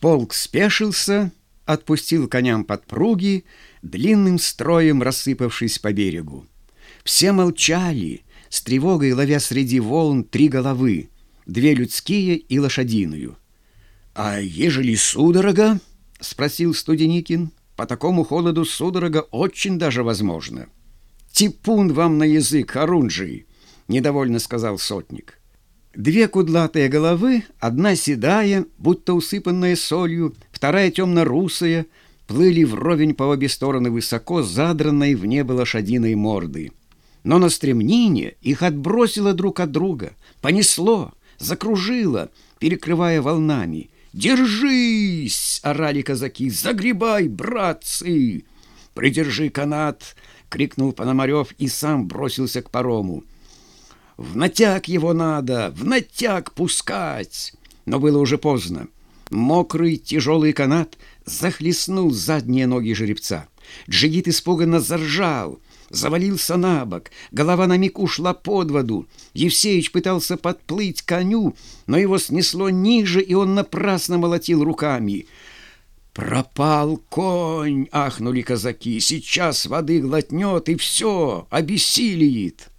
Полк спешился, отпустил коням подпруги, длинным строем рассыпавшись по берегу. Все молчали, с тревогой ловя среди волн три головы, две людские и лошадиную. «А ежели судорога?» — спросил Студеникин. «По такому холоду судорога очень даже возможно». «Типун вам на язык, Харунжий!» — недовольно сказал сотник. Две кудлатые головы, одна седая, будто усыпанная солью, вторая темно-русая, плыли вровень по обе стороны высоко задранной в небо лошадиной морды. Но на стремнине их отбросило друг от друга, понесло, закружило, перекрывая волнами. «Держись!» — орали казаки. «Загребай, братцы!» «Придержи канат!» — крикнул Пономарев и сам бросился к парому. В натяг его надо, в натяг пускать. Но было уже поздно. Мокрый тяжелый канат захлестнул задние ноги жеребца. Джигит испуганно заржал, завалился на бок, голова на миг ушла под воду. Евсеич пытался подплыть к коню, но его снесло ниже, и он напрасно молотил руками. «Пропал конь!» — ахнули казаки. «Сейчас воды глотнет, и все, обессилиет!»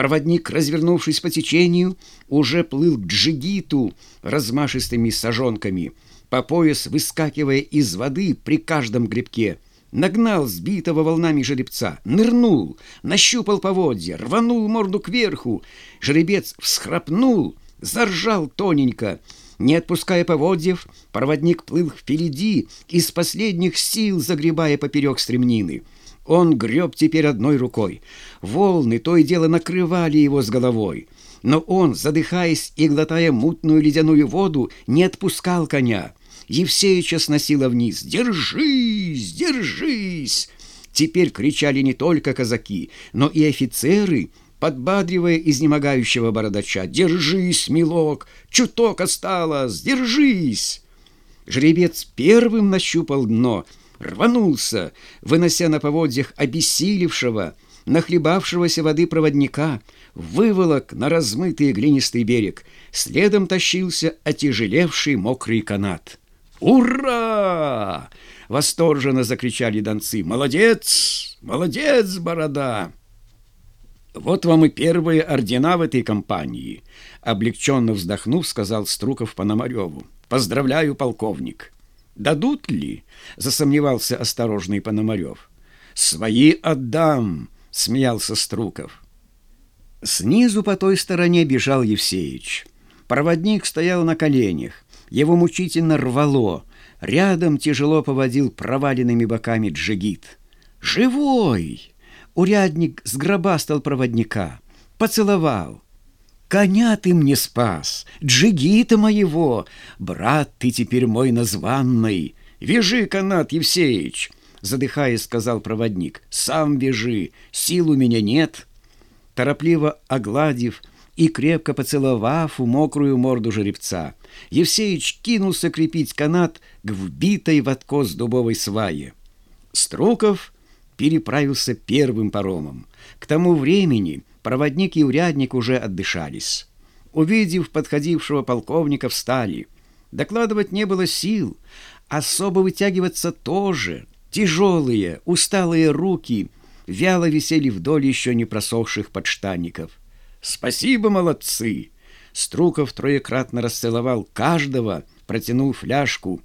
Проводник, развернувшись по течению, уже плыл к джигиту размашистыми сажонками, по пояс выскакивая из воды при каждом грибке. Нагнал сбитого волнами жеребца, нырнул, нащупал поводья, рванул морду кверху. Жеребец всхрапнул, заржал тоненько. Не отпуская поводьев, проводник плыл впереди, из последних сил загребая поперек стремнины. Он греб теперь одной рукой. Волны то и дело накрывали его с головой. Но он, задыхаясь и глотая мутную ледяную воду, не отпускал коня. Евсеича сносило вниз. «Держись! Держись!» Теперь кричали не только казаки, но и офицеры, подбадривая изнемогающего бородача. «Держись, милок! Чуток осталось! Держись!» Жребец первым нащупал дно — рванулся, вынося на поводьях обессилевшего, нахлебавшегося воды проводника, выволок на размытый глинистый берег. Следом тащился отяжелевший мокрый канат. «Ура!» — восторженно закричали донцы. «Молодец! Молодец, борода!» «Вот вам и первые ордена в этой компании», — облегченно вздохнув, сказал Струков Пономареву. «Поздравляю, полковник!» Дадут ли? Засомневался осторожный Пономарев. Свои отдам, смеялся Струков. Снизу по той стороне бежал Евсеич. Проводник стоял на коленях. Его мучительно рвало. Рядом тяжело поводил проваленными боками джигит. «Живой!» Урядник сгробастал проводника. Поцеловал. Коня ты мне спас, джигита моего, брат ты теперь мой названный. Вяжи канат, Евсеич, задыхаясь, сказал проводник. Сам вяжи, сил у меня нет. Торопливо огладив и крепко поцеловав у мокрую морду жеребца, Евсеич кинулся крепить канат к вбитой в откос дубовой свае. Струков переправился первым паромом. К тому времени Проводник и урядник уже отдышались. Увидев подходившего полковника, встали. Докладывать не было сил, особо вытягиваться тоже. Тяжелые, усталые руки вяло висели вдоль еще не просохших подштанников. «Спасибо, молодцы!» Струков троекратно расцеловал каждого, протянул фляжку.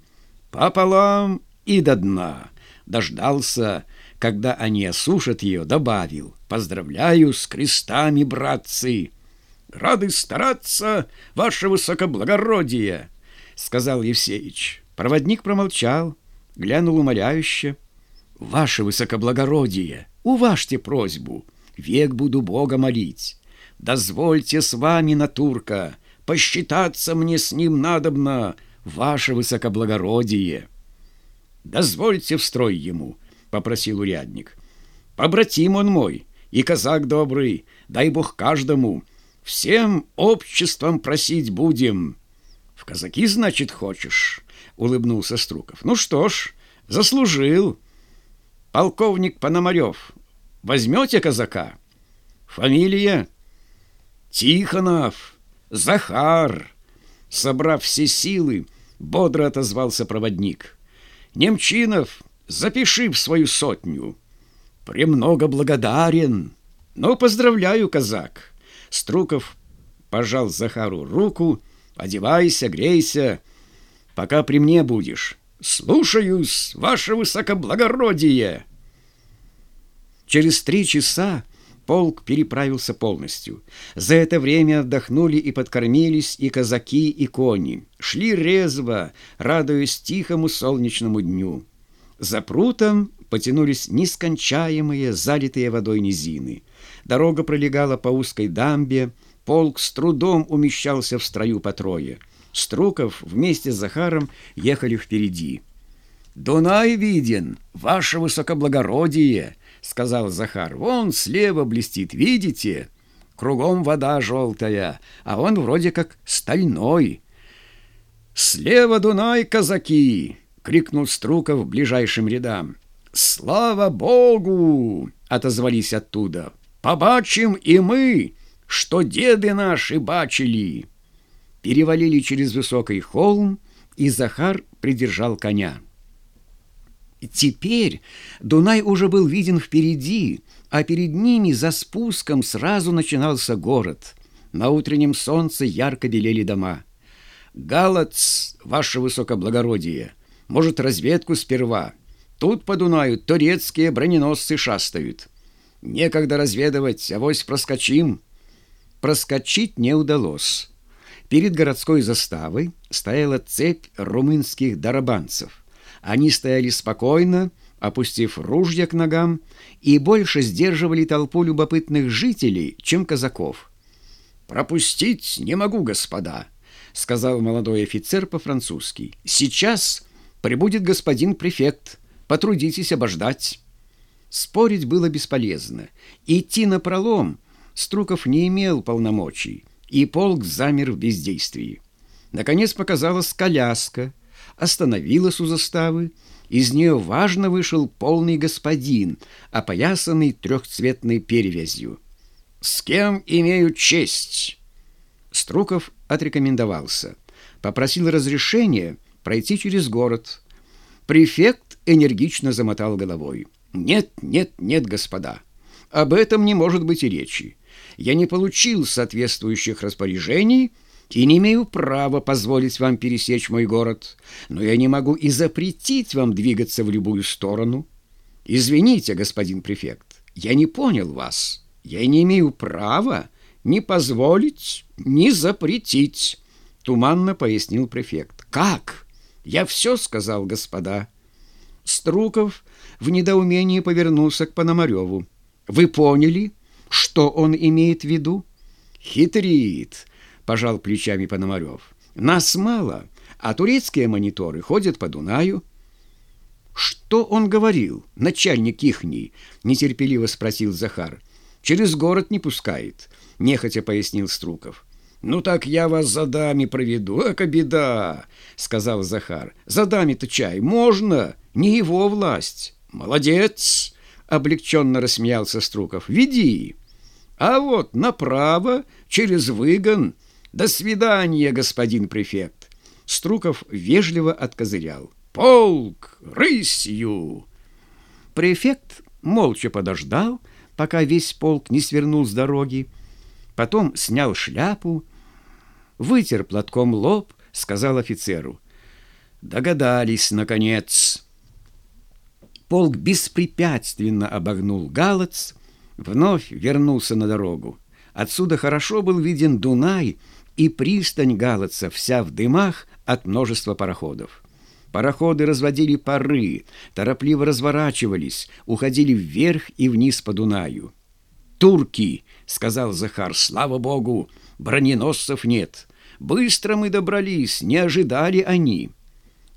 «Пополам и до дна!» Дождался, когда они осушат ее, добавил «Поздравляю с крестами, братцы!» «Рады стараться, ваше высокоблагородие!» — сказал Евсеич. Проводник промолчал, глянул умоляюще. «Ваше высокоблагородие, уважьте просьбу, век буду Бога молить. Дозвольте с вами, натурка, посчитаться мне с ним надобно, ваше высокоблагородие». «Дозвольте в строй ему», — попросил урядник. «Побратим он мой, и казак добрый, дай бог каждому. Всем обществом просить будем». «В казаки, значит, хочешь?» — улыбнулся Струков. «Ну что ж, заслужил. Полковник Пономарев, возьмете казака?» «Фамилия?» «Тихонов, Захар». Собрав все силы, — бодро отозвался проводник. «Немчинов, запиши в свою сотню». «Премного благодарен. Ну, поздравляю, казак». Струков пожал Захару руку. «Одевайся, грейся, пока при мне будешь». «Слушаюсь, ваше высокоблагородие!» Через три часа полк переправился полностью. За это время отдохнули и подкормились и казаки, и кони. Шли резво, радуясь тихому солнечному дню. За прутом потянулись нескончаемые, залитые водой низины. Дорога пролегала по узкой дамбе, полк с трудом умещался в строю по трое. Струков вместе с Захаром ехали впереди. «Дунай виден, ваше высокоблагородие!» — сказал Захар. «Вон слева блестит, видите? Кругом вода желтая, а он вроде как стальной». «Слева Дунай, казаки!» — крикнул Струков ближайшим рядам. «Слава Богу!» — отозвались оттуда. «Побачим и мы, что деды наши бачили!» Перевалили через высокий холм, и Захар придержал коня. Теперь Дунай уже был виден впереди, а перед ними за спуском сразу начинался город. На утреннем солнце ярко белели дома. «Галац, ваше высокоблагородие, может, разведку сперва? Тут по Дунаю турецкие броненосцы шастают. Некогда разведывать, авось проскочим». Проскочить не удалось. Перед городской заставой стояла цепь румынских дарабанцев – они стояли спокойно, опустив ружья к ногам, и больше сдерживали толпу любопытных жителей, чем казаков. «Пропустить не могу, господа», — сказал молодой офицер по-французски. «Сейчас прибудет господин префект. Потрудитесь обождать». Спорить было бесполезно. Идти на пролом Струков не имел полномочий, и полк замер в бездействии. Наконец показалась коляска — остановилась у заставы. Из нее важно вышел полный господин, опоясанный трехцветной перевязью. «С кем имею честь?» Струков отрекомендовался. Попросил разрешения пройти через город. Префект энергично замотал головой. «Нет, нет, нет, господа, об этом не может быть и речи. Я не получил соответствующих распоряжений» и не имею права позволить вам пересечь мой город, но я не могу и запретить вам двигаться в любую сторону. Извините, господин префект, я не понял вас. Я не имею права ни позволить, ни запретить, туманно пояснил префект. Как? Я все сказал, господа. Струков в недоумении повернулся к Пономареву. Вы поняли, что он имеет в виду? Хитрит, пожал плечами Пономарев. Нас мало, а турецкие мониторы ходят по Дунаю. Что он говорил, начальник ихний? нетерпеливо спросил Захар. Через город не пускает, нехотя пояснил Струков. «Ну так я вас за дами проведу, эка беда!» — сказал Захар. «За дами-то чай можно, не его власть!» «Молодец!» — облегченно рассмеялся Струков. «Веди!» «А вот направо, через выгон, «До свидания, господин префект!» Струков вежливо откозырял. «Полк! Рысью!» Префект молча подождал, пока весь полк не свернул с дороги. Потом снял шляпу, вытер платком лоб, сказал офицеру. «Догадались, наконец!» Полк беспрепятственно обогнул Галац, вновь вернулся на дорогу. Отсюда хорошо был виден Дунай — и пристань Галаца вся в дымах от множества пароходов. Пароходы разводили пары, торопливо разворачивались, уходили вверх и вниз по Дунаю. «Турки!» — сказал Захар. «Слава Богу! Броненосцев нет! Быстро мы добрались, не ожидали они!»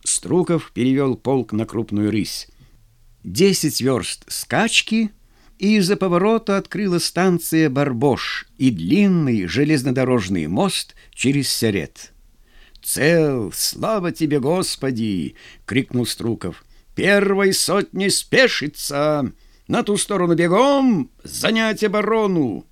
Струков перевел полк на крупную рысь. Десять верст скачки — и из-за поворота открыла станция Барбош и длинный железнодорожный мост через Сярет. «Цел! Слава тебе, Господи!» — крикнул Струков. «Первой сотни спешится! На ту сторону бегом! Занять оборону!»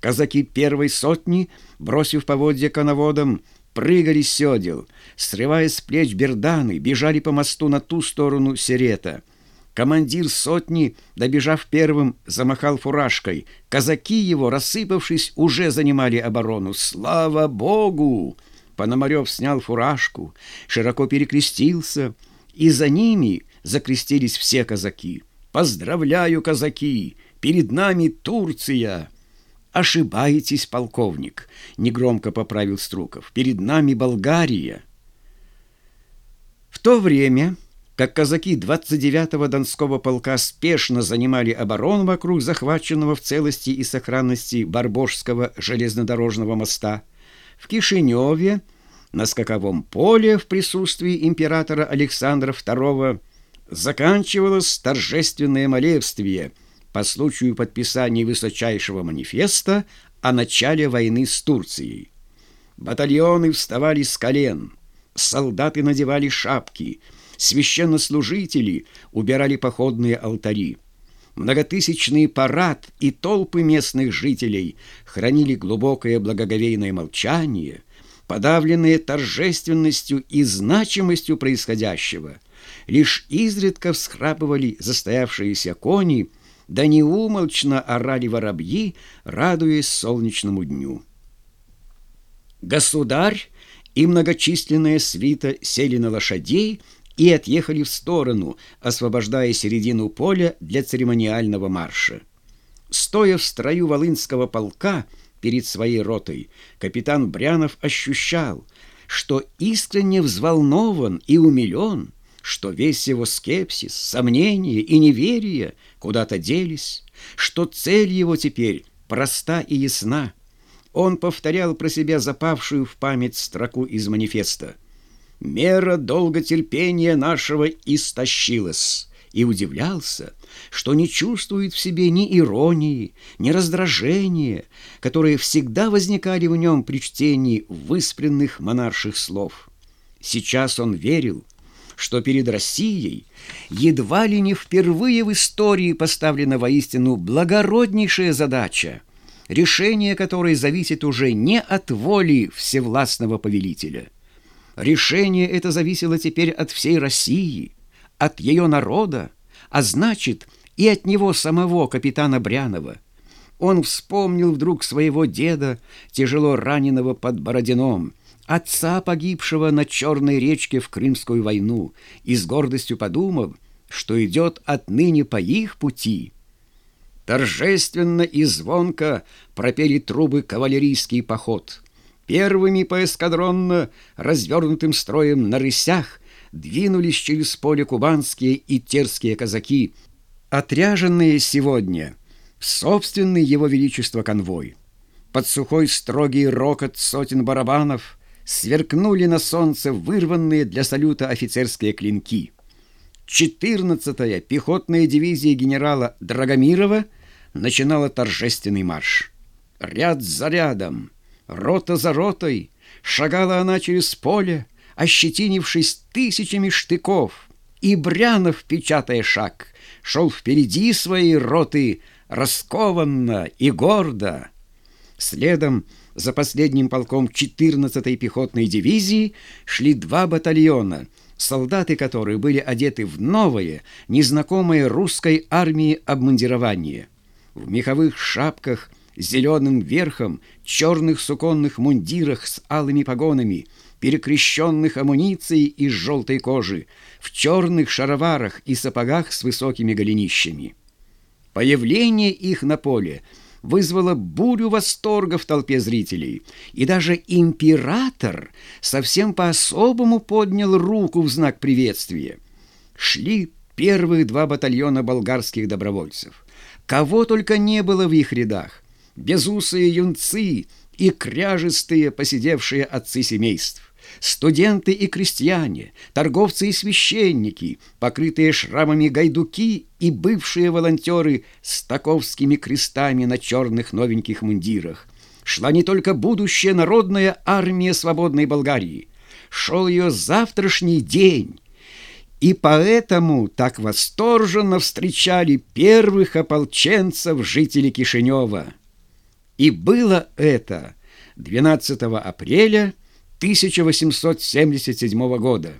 Казаки первой сотни, бросив поводья коноводам, прыгали с седел, срывая с плеч берданы, бежали по мосту на ту сторону Серета. Командир сотни, добежав первым, замахал фуражкой. Казаки его, рассыпавшись, уже занимали оборону. Слава Богу! Пономарев снял фуражку, широко перекрестился, и за ними закрестились все казаки. «Поздравляю, казаки! Перед нами Турция!» «Ошибаетесь, полковник», — негромко поправил Струков. «Перед нами Болгария». В то время, как казаки 29-го Донского полка спешно занимали оборону вокруг захваченного в целости и сохранности Барбожского железнодорожного моста, в Кишиневе на скаковом поле в присутствии императора Александра II заканчивалось торжественное молебствие – по случаю подписания высочайшего манифеста о начале войны с Турцией. Батальоны вставали с колен, солдаты надевали шапки, священнослужители убирали походные алтари. Многотысячный парад и толпы местных жителей хранили глубокое благоговейное молчание, подавленные торжественностью и значимостью происходящего. Лишь изредка всхрапывали застоявшиеся кони – да неумолчно орали воробьи, радуясь солнечному дню. Государь и многочисленная свита сели на лошадей и отъехали в сторону, освобождая середину поля для церемониального марша. Стоя в строю Волынского полка перед своей ротой, капитан Брянов ощущал, что искренне взволнован и умилен – что весь его скепсис, сомнения и неверие куда-то делись, что цель его теперь проста и ясна. Он повторял про себя запавшую в память строку из манифеста. «Мера долготерпения нашего истощилась» и удивлялся, что не чувствует в себе ни иронии, ни раздражения, которые всегда возникали в нем при чтении выспренных монарших слов. Сейчас он верил, что перед Россией едва ли не впервые в истории поставлена воистину благороднейшая задача, решение которой зависит уже не от воли всевластного повелителя. Решение это зависело теперь от всей России, от ее народа, а значит и от него самого, капитана Брянова. Он вспомнил вдруг своего деда, тяжело раненого под Бородином, отца погибшего на Черной речке в Крымскую войну, и с гордостью подумав, что идет отныне по их пути. Торжественно и звонко пропели трубы кавалерийский поход. Первыми по эскадронно развернутым строем на рысях двинулись через поле кубанские и терские казаки, отряженные сегодня в собственный его величество конвой. Под сухой строгий рокот сотен барабанов — сверкнули на солнце вырванные для салюта офицерские клинки. 14-я пехотная дивизия генерала Драгомирова начинала торжественный марш. Ряд за рядом, рота за ротой, шагала она через поле, ощетинившись тысячами штыков, и Брянов, печатая шаг, шел впереди своей роты раскованно и гордо. Следом за последним полком 14-й пехотной дивизии шли два батальона, солдаты которые были одеты в новое, незнакомое русской армии обмундирование. В меховых шапках, зеленым верхом, черных суконных мундирах с алыми погонами, перекрещенных амуницией из желтой кожи, в черных шароварах и сапогах с высокими голенищами. Появление их на поле – вызвало бурю восторга в толпе зрителей, и даже император совсем по-особому поднял руку в знак приветствия. Шли первых два батальона болгарских добровольцев. Кого только не было в их рядах. Безусые юнцы и кряжестые посидевшие отцы семейств студенты и крестьяне, торговцы и священники, покрытые шрамами гайдуки и бывшие волонтеры с таковскими крестами на черных новеньких мундирах. Шла не только будущая народная армия свободной Болгарии, шел ее завтрашний день. И поэтому так восторженно встречали первых ополченцев жители Кишинева. И было это 12 апреля 1877 года.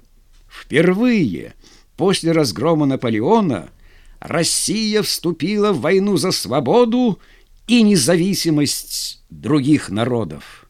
Впервые после разгрома Наполеона Россия вступила в войну за свободу и независимость других народов.